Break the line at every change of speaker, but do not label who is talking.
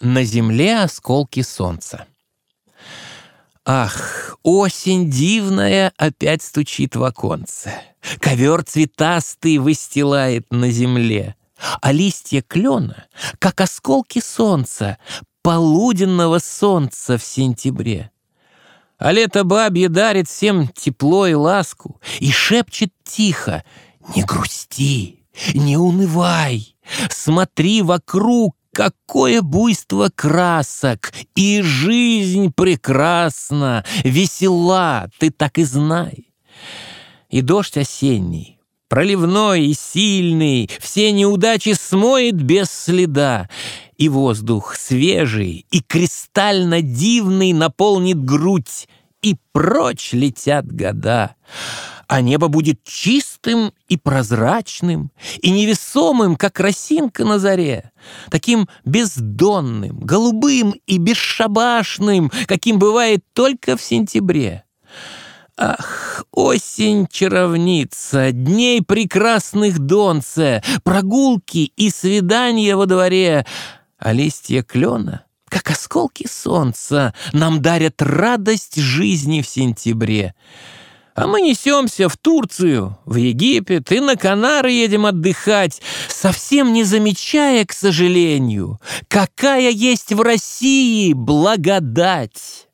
На земле осколки солнца. Ах, осень дивная опять стучит в оконце. Ковер цветастый выстилает на земле, А листья клена, как осколки солнца, Полуденного солнца в сентябре. А лето бабье дарит всем тепло и ласку И шепчет тихо «Не грусти, не унывай, смотри вокруг, Какое буйство красок! И жизнь прекрасна, весела, ты так и знай. И дождь осенний, проливной и сильный, Все неудачи смоет без следа, И воздух свежий и кристально дивный Наполнит грудь, и прочь летят года а небо будет чистым и прозрачным, и невесомым, как росинка на заре, таким бездонным, голубым и бесшабашным, каким бывает только в сентябре. Ах, осень чаровница, дней прекрасных донце, прогулки и свидания во дворе, а листья клена — как осколки солнца, нам дарят радость жизни в сентябре. А мы несемся в Турцию, в Египет и на Канары едем отдыхать, совсем не замечая, к сожалению, какая есть в России благодать.